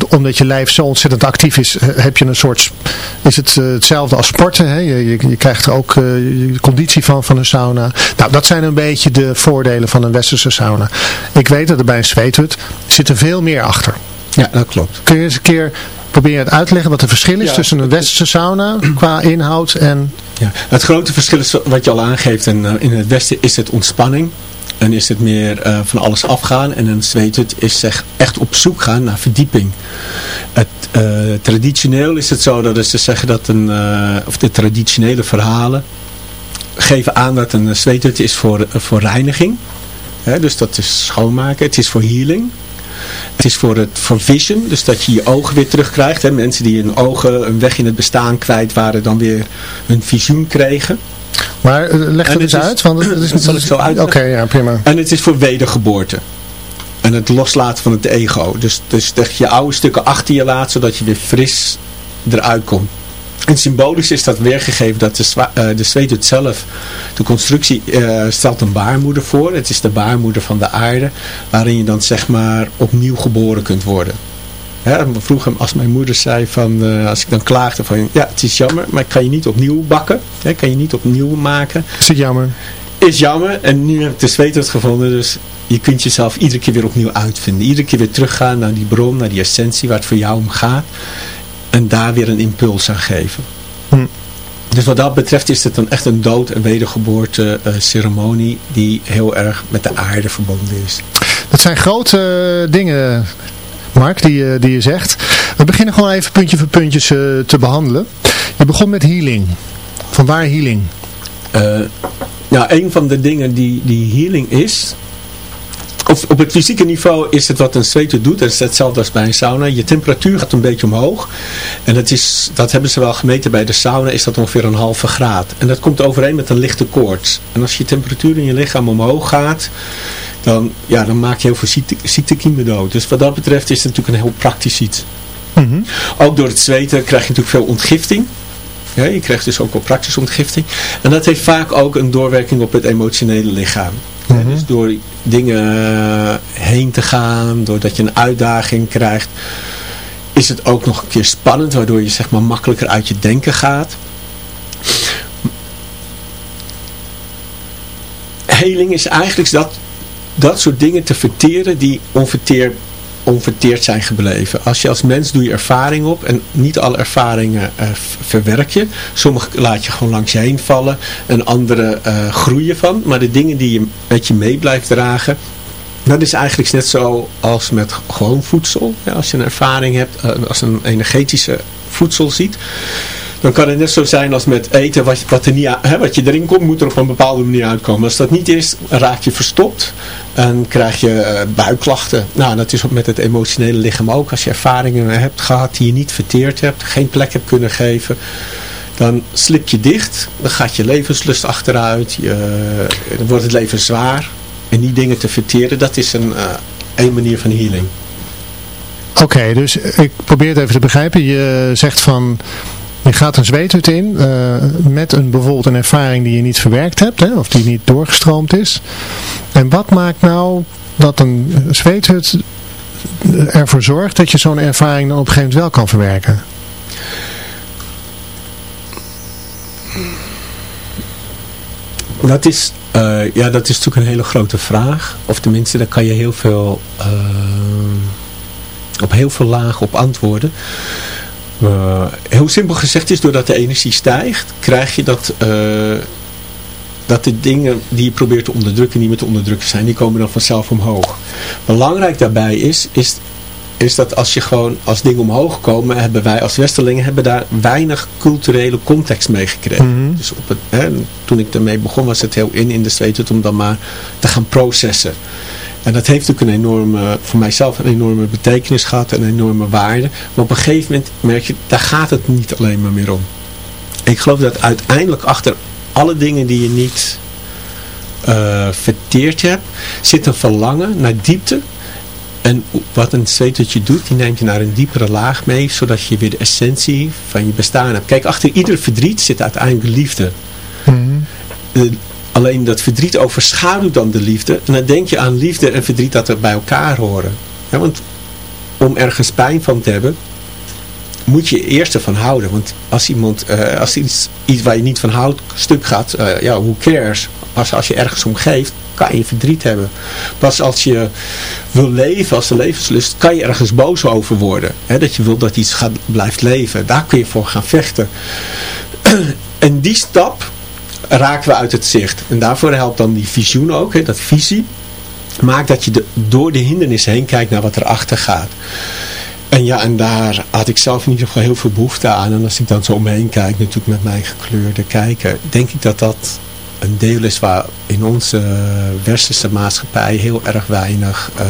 omdat je lijf zo ontzettend actief is, heb je een soort, is het uh, hetzelfde als sporten. Hè? Je, je, je krijgt er ook je conditie van, van een sauna. Nou, dat zijn een beetje de voordelen van een westerse sauna. Ik weet dat er bij een zweethut zit er veel meer achter. Ja, dat klopt. Kun je eens een keer probeer het uit te leggen wat het verschil is ja, tussen een westerse sauna qua inhoud en... Ja, het grote verschil is wat je al aangeeft. En, uh, in het westen is het ontspanning. En is het meer uh, van alles afgaan. En een zweethut is zeg, echt op zoek gaan naar verdieping. Het, uh, traditioneel is het zo dat ze zeggen dat een, of de traditionele verhalen geven aan dat een zweethut is voor, voor reiniging. He, dus dat is schoonmaken. Het is voor healing. Het is voor het voor vision, dus dat je je ogen weer terugkrijgt. Hè. Mensen die hun ogen een weg in het bestaan kwijt waren, dan weer hun visioen kregen. Maar uh, leg het eens uit, want het is zal ik zo uit. Oké, okay, ja, prima. En het is voor wedergeboorte. En het loslaten van het ego. Dus, dus dat je oude stukken achter je laat, zodat je weer fris eruit komt. En symbolisch is dat weergegeven dat de, eh, de zelf, de constructie eh, stelt een baarmoeder voor. Het is de baarmoeder van de aarde, waarin je dan zeg maar opnieuw geboren kunt worden. Hè, vroeger als mijn moeder zei van, eh, als ik dan klaagde van, ja het is jammer, maar ik kan je niet opnieuw bakken. Hè, kan je niet opnieuw maken. Is het jammer? Is jammer en nu heb ik de zweethut gevonden, dus je kunt jezelf iedere keer weer opnieuw uitvinden. Iedere keer weer teruggaan naar die bron, naar die essentie waar het voor jou om gaat. En daar weer een impuls aan geven. Hm. Dus wat dat betreft is het dan echt een dood- en wedergeboorte eh, ceremonie die heel erg met de aarde verbonden is. Dat zijn grote eh, dingen, Mark, die, je- die je zegt. We beginnen gewoon even puntje voor puntjes eh, te behandelen. Je begon met healing. Vanwaar healing? Eh, nou, een van de dingen die, die healing is, of op het fysieke niveau is het wat een zweeter doet, dat is hetzelfde als bij een sauna. Je temperatuur gaat een beetje omhoog. En dat, is, dat hebben ze wel gemeten bij de sauna, is dat ongeveer een halve graad. En dat komt overeen met een lichte koorts. En als je temperatuur in je lichaam omhoog gaat, dan, ja, dan maak je heel veel ziekte, ziektekiemen dood. Dus wat dat betreft is het natuurlijk een heel praktisch iets. Mhm. Ook door het zweten krijg je natuurlijk veel ontgifting. Ja, je krijgt dus ook wel praktische ontgifting. En dat heeft vaak ook een doorwerking op het emotionele lichaam. Mhm. dus door dingen eh, heen te gaan, doordat je een uitdaging krijgt, is het ook nog een keer spannend, waardoor je zeg maar makkelijker uit je denken gaat. Heling is eigenlijk dat, dat soort dingen te verteren die onverteer, onverteerd zijn gebleven. Als je als mens doe je ervaring op en niet alle ervaringen eh, verwerk je. Sommige laat je gewoon langs je heen vallen en andere eh, groeien van. Maar de dingen die je met je mee blijft dragen, dat is eigenlijk net zo als met gewoon voedsel. Ja, als je een ervaring hebt, eh, als een energetische voedsel ziet. Dan kan het net zo zijn als met eten, wat, wat, er niet hè, wat je erin komt, moet er op een bepaalde manier uitkomen. Als dat niet is, raak je verstopt en krijg je eh, buikklachten. Nou, dat is met het emotionele lichaam ook. Als je ervaringen hebt gehad die je niet verteerd hebt, geen plek hebt kunnen geven, dan slip je dicht. Dan gaat je levenslust achteruit. Je, dan wordt het leven zwaar. En die dingen te verteren, dat is een, eh, een manier van healing. Oké, dus ik probeer het even te begrijpen. Je zegt van, je gaat een zweethut in eh, met een, bijvoorbeeld een ervaring die je niet verwerkt hebt, hè, of die niet doorgestroomd is. En wat maakt nou dat een zweethut ervoor zorgt dat je zo'n ervaring dan op een gegeven moment wel kan verwerken? Dat is, eh, ja, dat is natuurlijk een hele grote vraag. Of tenminste, daar kan je heel veel, eh, op heel veel lagen op antwoorden. Eh, heel simpel gezegd is, doordat de energie stijgt, krijg je dat, eh, dat de dingen die je probeert te onderdrukken, niet meer te onderdrukken zijn. Die komen dan vanzelf omhoog. Belangrijk daarbij is, is is dat als je gewoon als dingen omhoog komen, hebben wij als Westerlingen hebben daar weinig culturele context mee gekregen. Mhm. Dus op het, hè, toen ik ermee begon was het heel in in de om dan maar te gaan processen. En dat heeft natuurlijk een enorme, voor mijzelf een enorme betekenis gehad, een enorme waarde. Maar op een gegeven moment merk je, daar gaat het niet alleen maar meer om. Ik geloof dat uiteindelijk achter alle dingen die je niet eh, verteerd hebt, zit een verlangen naar diepte. En wat een zweetertje doet, die neemt je naar een diepere laag mee, zodat je weer de essentie van je bestaan hebt. Kijk, achter ieder verdriet zit uiteindelijk liefde. Eh, alleen dat verdriet overschaduwt dan de liefde. En dan denk je aan liefde en verdriet dat er bij elkaar horen. Want om ergens pijn van te hebben, moet je eerst ervan houden. Want als iemand, eh, als iets, iets waar je niet van houdt, stuk gaat, eh, ja, who cares? Pas als je ergens om geeft, kan je verdriet hebben. Pas als je wil leven, als de levenslust, kan je ergens boos over worden. Hè, dat je wil dat iets gaat, blijft leven. Daar kun je voor gaan vechten. en die stap raken we uit het zicht. En daarvoor helpt dan die visioen ook, hè, dat visie. Maakt dat je door de hindernissen heen kijkt naar wat erachter gaat. En ja, en daar had ik zelf ieder geval heel veel behoefte aan. En als ik dan zo om me heen kijk, natuurlijk met mijn gekleurde kijken, denk ik dat dat een deel is waar in onze westerse maatschappij heel erg weinig eh,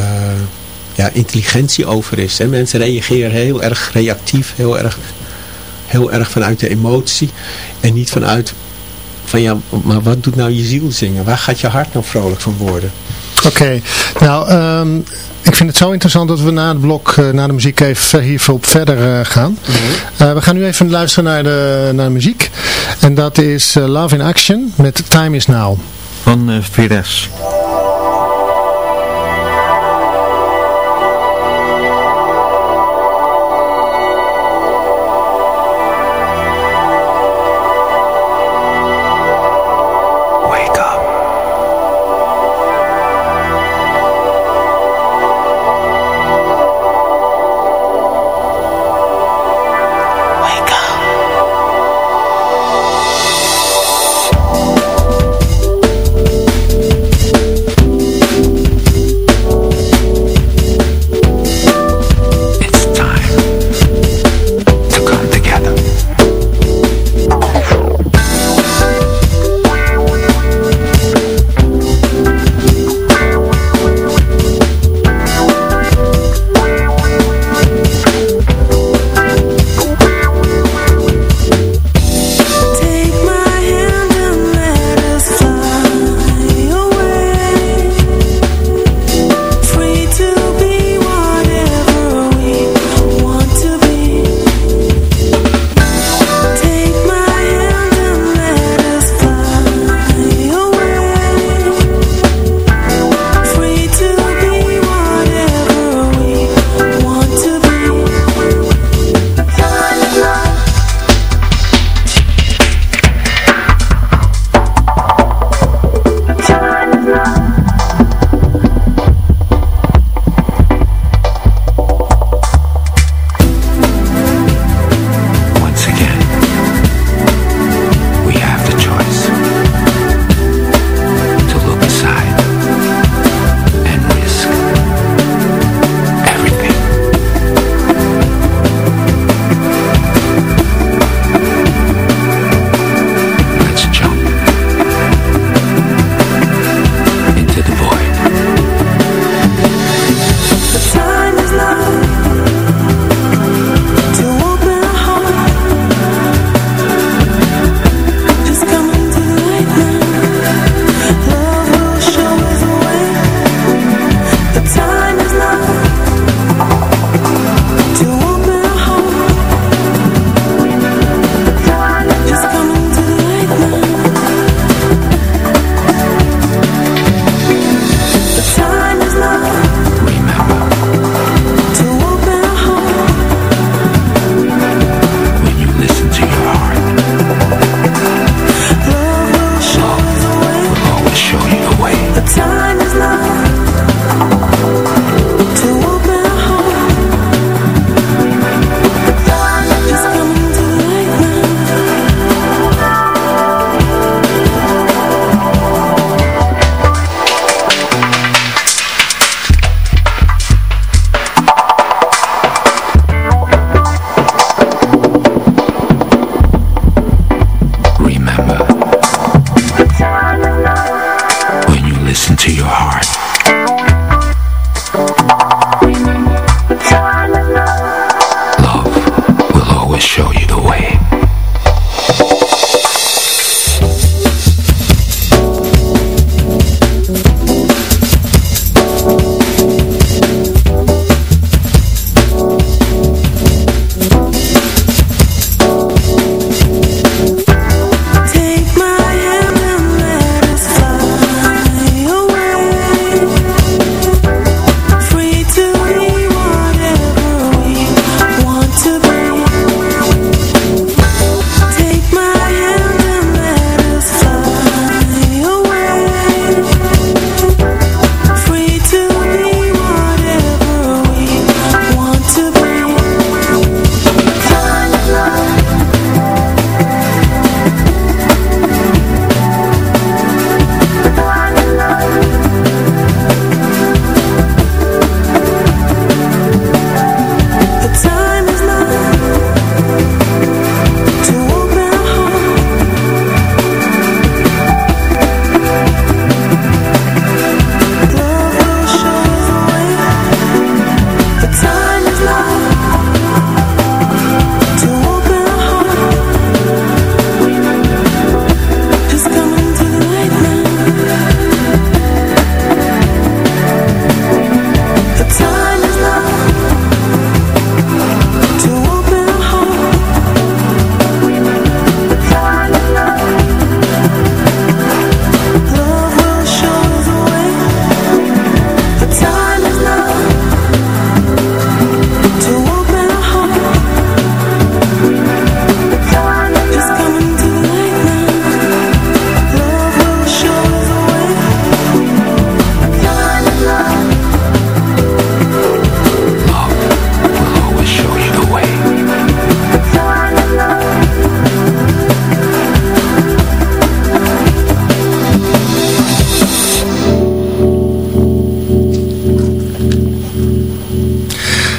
ja, intelligentie over is. Hè. Mensen reageren heel erg reactief, heel erg, heel erg vanuit de emotie. En niet vanuit van ja, maar wat doet nou je ziel zingen? Waar gaat je hart nou vrolijk van worden? Oké, nou, ehm, ik vind het zo interessant dat we na het blok, uh, na de muziek even hiervoor op verder uh, gaan. Uh, we gaan nu even luisteren naar de, naar de muziek. En dat is Love in Action met Time is Now. Van uh,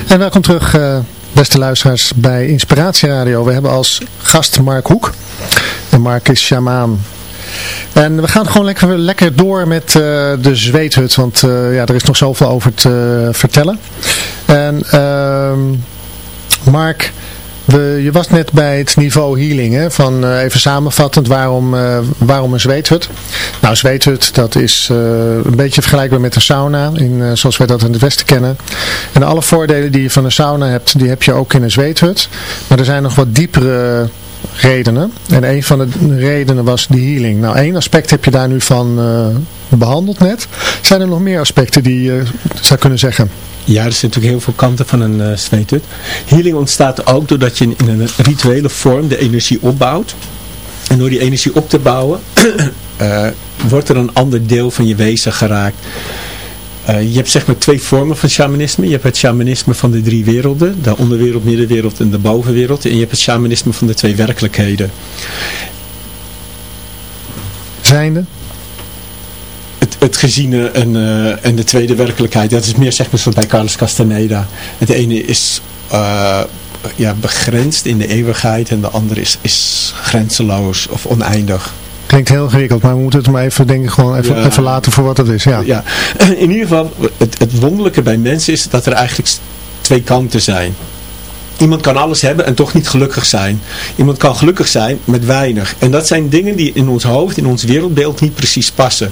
En welkom terug, eh, beste luisteraars, bij Inspiratie Radio. We hebben als gast Mark Hoek. En Mark is shamaan. En we gaan gewoon lekker, lekker door met eh, de zweethut, want eh, ja, er is nog zoveel over te vertellen. En ehm, Mark, je was net bij het niveau healing, hè, van eh, even samenvattend waarom, eh, waarom een zweethut. Nou, zweethut, dat is eh, een beetje vergelijkbaar met een sauna, in, zoals wij dat in het Westen kennen. En alle voordelen die je van een sauna hebt, die heb je ook in een zweethut. Maar er zijn nog wat diepere redenen. En een van de redenen was die healing. Nou, één aspect heb je daar nu van behandeld net. Zijn er nog meer aspecten die je zou kunnen zeggen? Ja, er zijn natuurlijk heel veel kanten van een uh, zweethut. Healing ontstaat ook doordat je in een rituele vorm de energie opbouwt. En door die energie op te bouwen, uh, wordt er een ander deel van je wezen geraakt. Uh, je hebt zeg maar twee vormen van shamanisme. Je hebt het shamanisme van de drie werelden. De onderwereld, middenwereld en de bovenwereld. En je hebt het shamanisme van de twee werkelijkheden. Zijnde? Het geziene en, uh, en de tweede werkelijkheid. Dat is meer zeg maar zoals bij Carlos Castaneda. Het ene is uh, ja, begrensd in de eeuwigheid en de andere is, is grenzeloos of oneindig. Klinkt heel ingewikkeld, maar we moeten het maar even, denk ik, gewoon even, ja. even laten voor wat het is. Ja. ja. In ieder geval, het, het wonderlijke bij mensen is dat er eigenlijk twee kanten zijn. Iemand kan alles hebben en toch niet gelukkig zijn. Iemand kan gelukkig zijn met weinig. En dat zijn dingen die in ons hoofd, in ons wereldbeeld niet precies passen.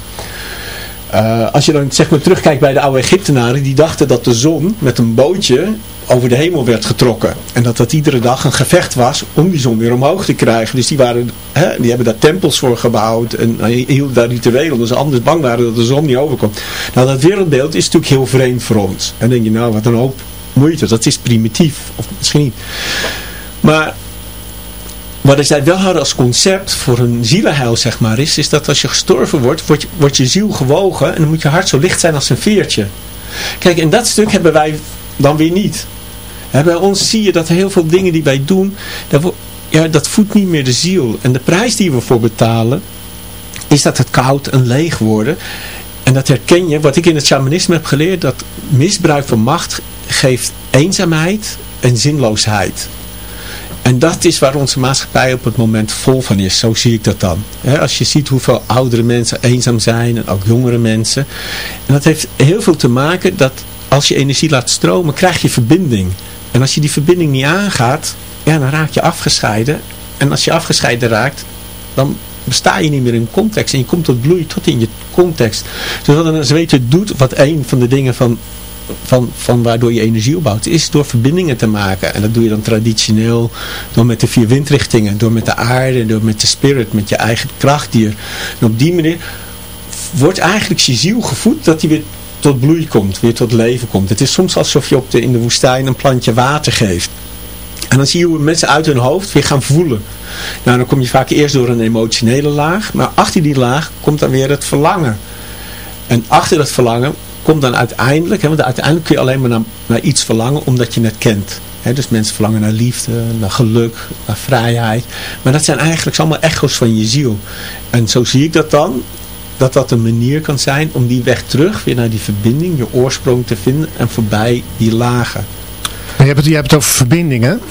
Uh, als je dan zeg maar terugkijkt bij de oude Egyptenaren, die dachten dat de zon met een bootje over de hemel werd getrokken. En dat dat iedere dag een gevecht was om die zon weer omhoog te krijgen. Dus die, waren, hè, die hebben daar tempels voor gebouwd en hielden daar rituelen omdat ze anders bang waren dat de zon niet overkomt. Nou dat wereldbeeld is natuurlijk heel vreemd voor ons. En dan denk je nou wat een hoop moeite, dat is primitief. Of misschien niet. Maar wat zij wel hadden als concept voor een zielenheil, zeg maar, is, is dat als je gestorven wordt, wordt je, wordt je ziel gewogen en dan moet je hart zo licht zijn als een veertje. Kijk, en dat stuk hebben wij dan weer niet. bij ons zie je dat heel veel dingen die wij doen, dat, ja, dat voedt niet meer de ziel. En de prijs die we voor betalen, is dat het koud en leeg worden. En dat herken je, wat ik in het shamanisme heb geleerd, dat misbruik van macht geeft eenzaamheid en zinloosheid. En dat is waar onze maatschappij op het moment vol van is. Zo zie ik dat dan. als je ziet hoeveel oudere mensen eenzaam zijn en ook jongere mensen. En dat heeft heel veel te maken dat als je energie laat stromen, krijg je verbinding. En als je die verbinding niet aangaat, ja, dan raak je afgescheiden. En als je afgescheiden raakt, dan besta je niet meer in context. En je komt tot bloei tot in je context. Dus wat een zweter doet, wat een van de dingen van van, van waardoor je energie opbouwt, is door verbindingen te maken. En dat doe je dan traditioneel door met de vier windrichtingen, door met de aarde, door met de spirit, met je eigen krachtdier. En op die manier wordt eigenlijk je ziel gevoed dat die weer tot bloei komt, weer tot leven komt. Het is soms alsof je op de, in de woestijn een plantje water geeft. En dan zie je hoe mensen uit hun hoofd weer gaan voelen. Nou, dan kom je vaak eerst door een emotionele laag, maar achter die laag komt dan weer het verlangen. En achter dat verlangen komt dan uiteindelijk, hè, want uiteindelijk kun je alleen maar naar, naar iets verlangen omdat je het kent. Hè, dus mensen verlangen naar liefde, naar geluk, naar vrijheid. Maar dat zijn eigenlijk allemaal echo's van je ziel. En zo zie ik dat dan, dat dat een manier kan zijn om die weg terug weer naar die verbinding, je oorsprong te vinden en voorbij die lagen. Je hebt het, je hebt het over verbindingen.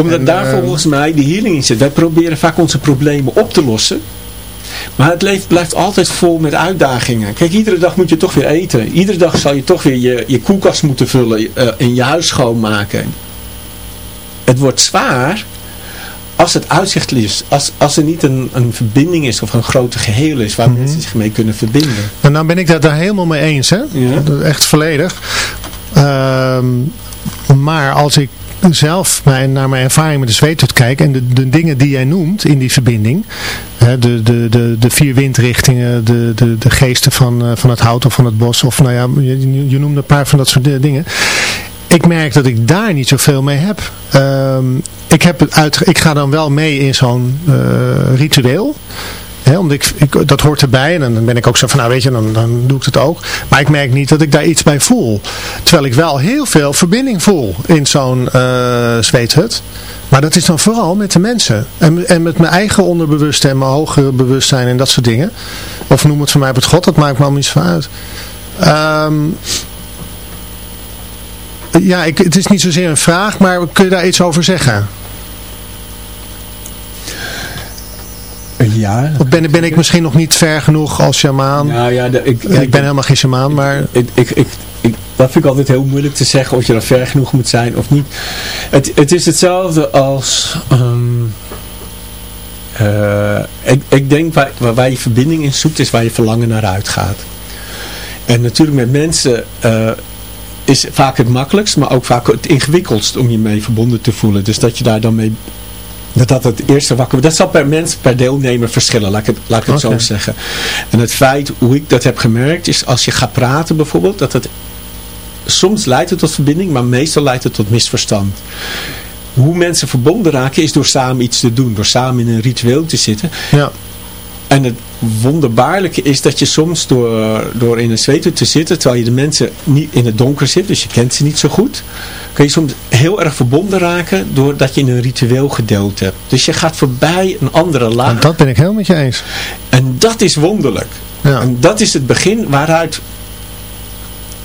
Omdat en, daar uh, volgens mij die healing in zit. Wij proberen vaak onze problemen op te lossen. Maar het leven blijft altijd vol met uitdagingen. Kijk, iedere dag moet je toch weer eten. Iedere dag zal je toch weer je, je koelkast moeten vullen uh, en je huis schoonmaken. Het wordt zwaar als het uitzicht is. Als, als er niet een, een verbinding is of een grote geheel is waar mm -hmm. mensen zich mee kunnen verbinden. En nou ben ik dat daar helemaal mee eens. Hè? Ja. Echt volledig. Um, maar als ik zelf mijn, naar mijn ervaring met de zweethut kijk en de, de dingen die jij noemt in die verbinding, hè, de, de, de, de vier windrichtingen, de, de, de geesten van, uh, van het hout of van het bos, of nou ja, je, je noemde een paar van dat soort dingen. Ik merk dat ik daar niet zoveel mee heb. Um, ik, heb uit, ik ga dan wel mee in zo'n uh, ritueel. He, omdat ik, dat hoort erbij en dan ben ik ook zo van, nou weet je, dan, dan doe ik het ook. Maar ik merk niet dat ik daar iets bij voel. Terwijl ik wel heel veel verbinding voel in zo'n uh, zweethut. Maar dat is dan vooral met de mensen. En, en met mijn eigen onderbewustzijn en mijn hogere bewustzijn en dat soort dingen. Of noem het voor mij op het God, dat maakt me allemaal niet zo uit. Um, ja, ik, het is niet zozeer een vraag, maar kun je daar iets over zeggen? Ja. Of ben, ben ik misschien nog niet ver genoeg als shamaan? Nou ja, de, ik, ik ben helemaal geen shamaan, maar... Ik, ik, ik, ik, dat vind ik altijd heel moeilijk te zeggen of je er ver genoeg moet zijn of niet. Het, het is hetzelfde als... ehm, eh, ik, ik denk waar, je verbinding in zoekt is waar je verlangen naar uitgaat. En natuurlijk met mensen eh, is vaak het makkelijkst, maar ook vaak het ingewikkeldst om je mee verbonden te voelen. Dus dat je daar dan mee dat dat het eerste wakker Dat zal per mens, per deelnemer verschillen, laat ik het, laat ik het zo zeggen. En het feit, hoe ik dat heb gemerkt, is als je gaat praten bijvoorbeeld, dat het soms leidt het tot verbinding, maar meestal leidt het tot misverstand. Hoe mensen verbonden raken is door samen iets te doen, door samen in een ritueel te zitten. Ja. En het wonderbaarlijke is dat je soms door, door in een zweet te zitten, terwijl je de mensen niet in het donker zit, dus je kent ze niet zo goed, kun je soms heel erg verbonden raken doordat je in een ritueel gedeeld hebt. Dus je gaat voorbij een andere laag. En dat ben ik helemaal met je eens. En dat is wonderlijk. Ja. En dat is het begin waaruit...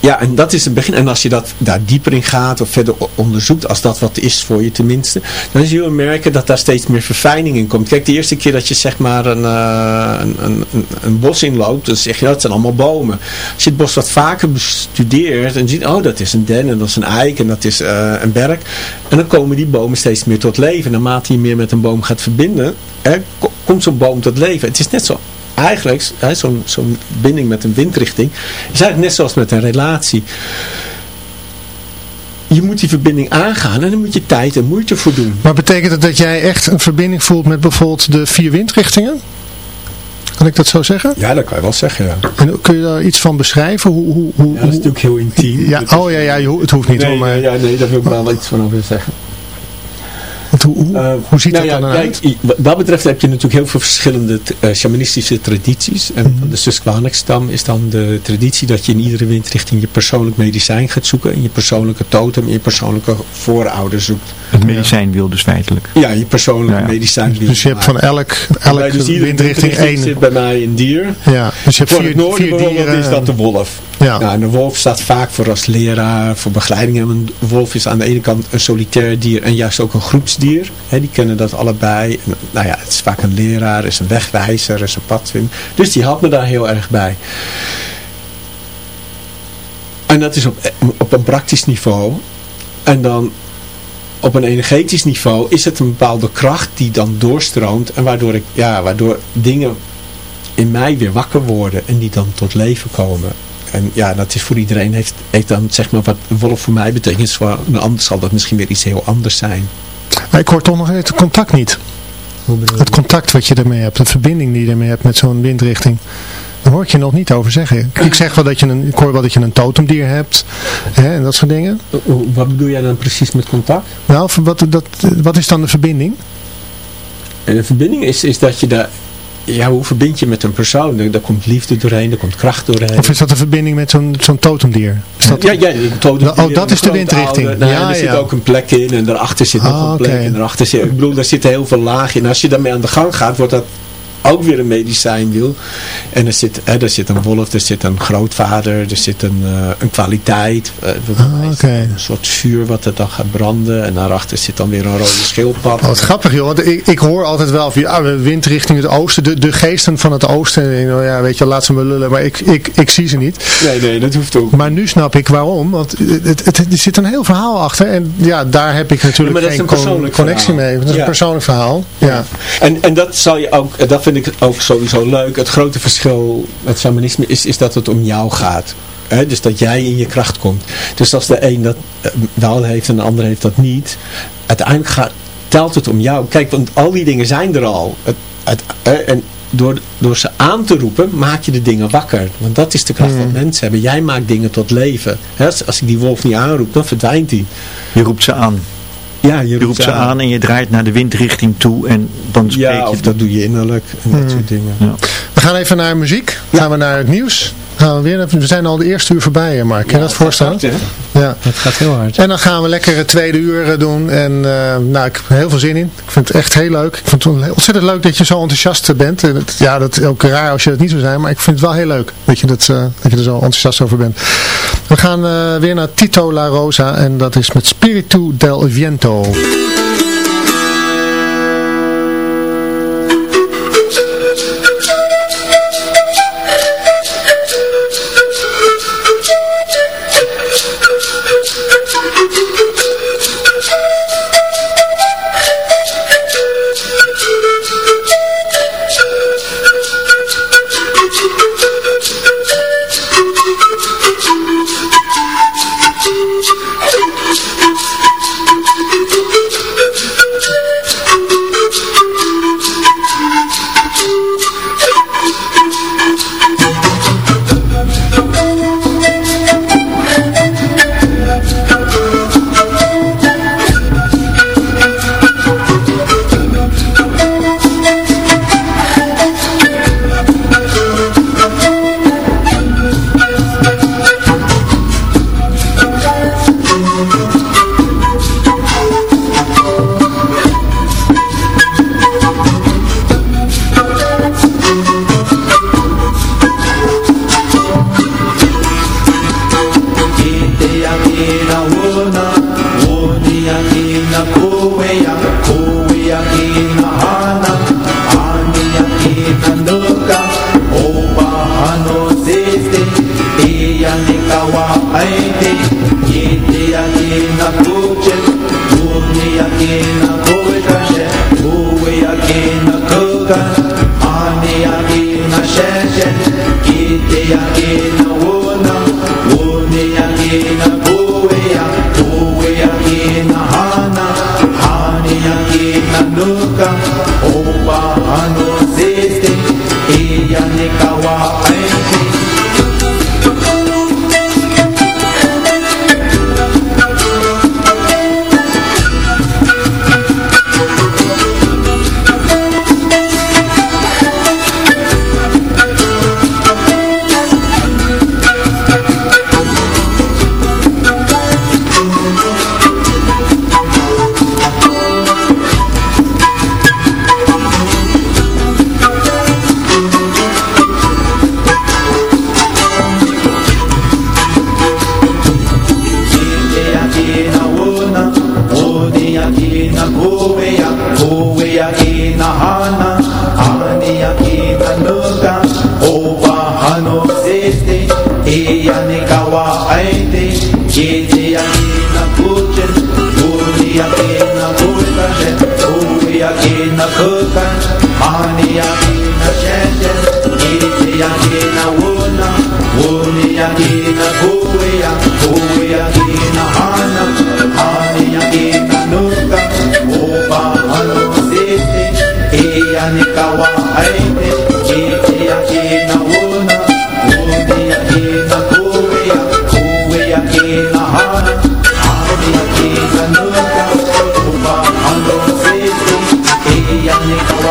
Ja, en dat is het begin. En als je dat daar dieper in gaat of verder onderzoekt, als dat wat is voor je tenminste, dan zul je merken dat daar steeds meer verfijning in komt. Kijk, de eerste keer dat je zeg maar een, eh, een, een, een, bos inloopt, dan zeg je, nou, het zijn allemaal bomen. Als je het bos wat vaker bestudeert en ziet, oh, dat is een den en dat is een eik en dat is eh, een berk. En dan komen die bomen steeds meer tot leven. Naarmate je meer met een boom gaat verbinden, komt zo'n boom tot leven. Het is net zo eigenlijk, zo'n zo'n binding met een windrichting, is eigenlijk net zoals met een relatie. Je moet die verbinding aangaan en dan moet je tijd en moeite voor doen. Maar betekent het dat jij echt een verbinding voelt met bijvoorbeeld de vier windrichtingen? Kan ik dat zo zeggen? Ja, dat kan je wel zeggen, ja. En kun je daar iets van beschrijven? Hoe, hoe, hoe, Ja, dat is natuurlijk heel intiem. Ja, oh ja, ja, het hoeft niet nee, hoor, maar nee, ja, nee, daar wil ik wel iets van over zeggen. Het- hoe, hoe, Eh, hoe ziet nou dat ja, dan kijk, uit? Wat dat betreft heb je natuurlijk heel veel verschillende eh, shamanistische tradities. En Mhm. van de Susquehannock-stam is dan de traditie dat je in iedere windrichting je persoonlijk medicijn gaat zoeken. En je persoonlijke totem en je persoonlijke voorouder zoekt. Het medicijn wil dus feitelijk. Ja, je persoonlijke Ja, ja. medicijn. Dus je hebt van elk, elke dus windrichting één. zit bij mij een dier. Ja, dus je hebt Voor het vier, noorden vier bijvoorbeeld dieren. is dat de wolf. Ja. Nou, en de wolf staat vaak voor als leraar, voor begeleiding. En een wolf is aan de ene kant een solitair dier en juist ook een groepsdier. Die kennen dat allebei. Nou ja, het is vaak een leraar, is een wegwijzer, is een padvinder. Dus die helpt me daar heel erg bij. En dat is op, op een praktisch niveau. En dan op een energetisch niveau is het een bepaalde kracht die dan doorstroomt. En waardoor, ik, ja, waardoor dingen in mij weer wakker worden en die dan tot leven komen. En ja, dat is voor iedereen, heeft, heeft dan zeg maar wat wolf voor mij betekent. Voor een ander zal dat misschien weer iets heel anders zijn. Maar ik hoor toch nog het contact niet. Het contact wat je ermee hebt, de verbinding die je ermee hebt met zo'n windrichting. Daar hoor ik je nog niet over zeggen. Ik- Ik zeg wel dat je een, ik hoor wel dat je een totemdier hebt hè, en dat soort dingen. Wat bedoel jij dan precies met contact? Nou, wat, dat, wat is dan de verbinding? En de verbinding is, is dat je daar... Ja, hoe verbind je met een persoon? Er, daar komt liefde doorheen, er komt kracht doorheen. Of is dat de verbinding met zo'n zo'n totemdier? Is dat, Ja, ja, de totemdier, Oh, dat is de een windrichting. Nou, Ja, er zit ook een plek in en daarachter zit nog Ah, een plek en daarachter zit... Ik bedoel, daar zitten heel veel lagen in. Als je daarmee aan de gang gaat, wordt dat ook weer een medicijnwiel. En er zit, hè, er zit een wolf, er zit een grootvader, er zit een, eh, een kwaliteit. eh, Ah. Een soort vuur wat er dan gaat branden. En daarachter zit dan weer een rode schildpad. Oh, wat grappig joh, want ik, ik hoor altijd wel van ja, wind richting het oosten, de, de geesten van het oosten, nou ja, weet je, laat ze me lullen, maar ik, ik, ik zie ze niet. Nee, nee, dat hoeft ook. Maar nu snap ik waarom, want het, het, er zit een heel verhaal achter en ja, daar heb ik natuurlijk geen connectie verhaal. mee. Dat is Ja. een persoonlijk verhaal. Ja. En, en dat zal je ook, dat vind ik ook sowieso leuk. Het grote verschil met shamanisme is, is dat het om jou gaat. Dus dat jij in je kracht komt. Dus als de een dat eh, wel heeft en de ander heeft dat niet. Uiteindelijk gaat, telt het om jou. Kijk, want al die dingen zijn er al. Het, het, en door, door ze aan te roepen, maak je de dingen wakker. Want dat is de kracht Hmm. wat mensen hebben. Jij maakt dingen tot leven. Als, als ik die wolf niet aanroep, dan verdwijnt hij. Je roept ze aan. Ja, je Je roept, ze aan en je draait naar de windrichting toe en dan spreek Ja, je... of dat doe je innerlijk en dat Hmm. soort dingen. Ja. We gaan even naar muziek, gaan we naar het nieuws. Gaan we, weer, we zijn al de eerste uur voorbij, Mark. Kan je dat voorstellen? Ja. Het gaat heel hard. En dan gaan we lekker het tweede uur eh, doen. En uh, nou, ik heb er heel veel zin in. Ik vind het echt heel leuk. Ik vind het ontzettend leuk dat je zo enthousiast bent. En het, ja, dat is ook raar als je dat niet zou zijn. Maar ik vind het wel heel leuk dat je, dat, uh, dat je er zo enthousiast over bent. We gaan uh, weer naar Tito La Rosa. En dat is met Spiritu del Viento. Kukan, Mani Yagina Shende, Niti Yagina Wuna, Wuni Yagina Kuya, Kuya Yagina Hana, Hani Yagina Nuka, Upa Hanu zet, Iya Nikawa Haini,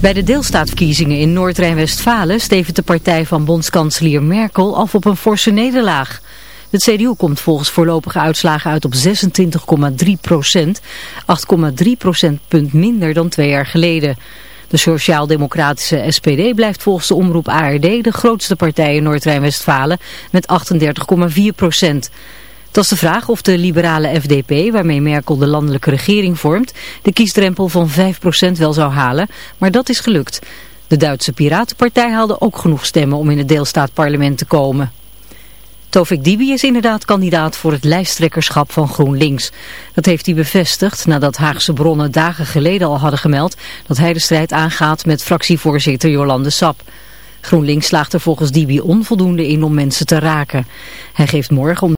Bij de deelstaatverkiezingen in Noord-Rijn-Westfalen stevend de partij van bondskanselier Merkel af op een forse nederlaag. Het CDU komt volgens voorlopige uitslagen uit op 26,3 procent, 8,3 procentpunt minder dan twee jaar geleden. De sociaal-democratische SPD blijft volgens de omroep ARD de grootste partij in Noord-Rijn-Westfalen met 38,4 procent. Het was de vraag of de liberale FDP, waarmee Merkel de landelijke regering vormt, de kiesdrempel van 5% wel zou halen, maar dat is gelukt. De Duitse Piratenpartij haalde ook genoeg stemmen om in het deelstaatparlement te komen. Tovik Dibi is inderdaad kandidaat voor het lijsttrekkerschap van GroenLinks. Dat heeft hij bevestigd nadat Haagse bronnen dagen geleden al hadden gemeld dat hij de strijd aangaat met fractievoorzitter Jolande Sap. GroenLinks slaagt er volgens Dibi onvoldoende in om mensen te raken. Hij geeft morgen om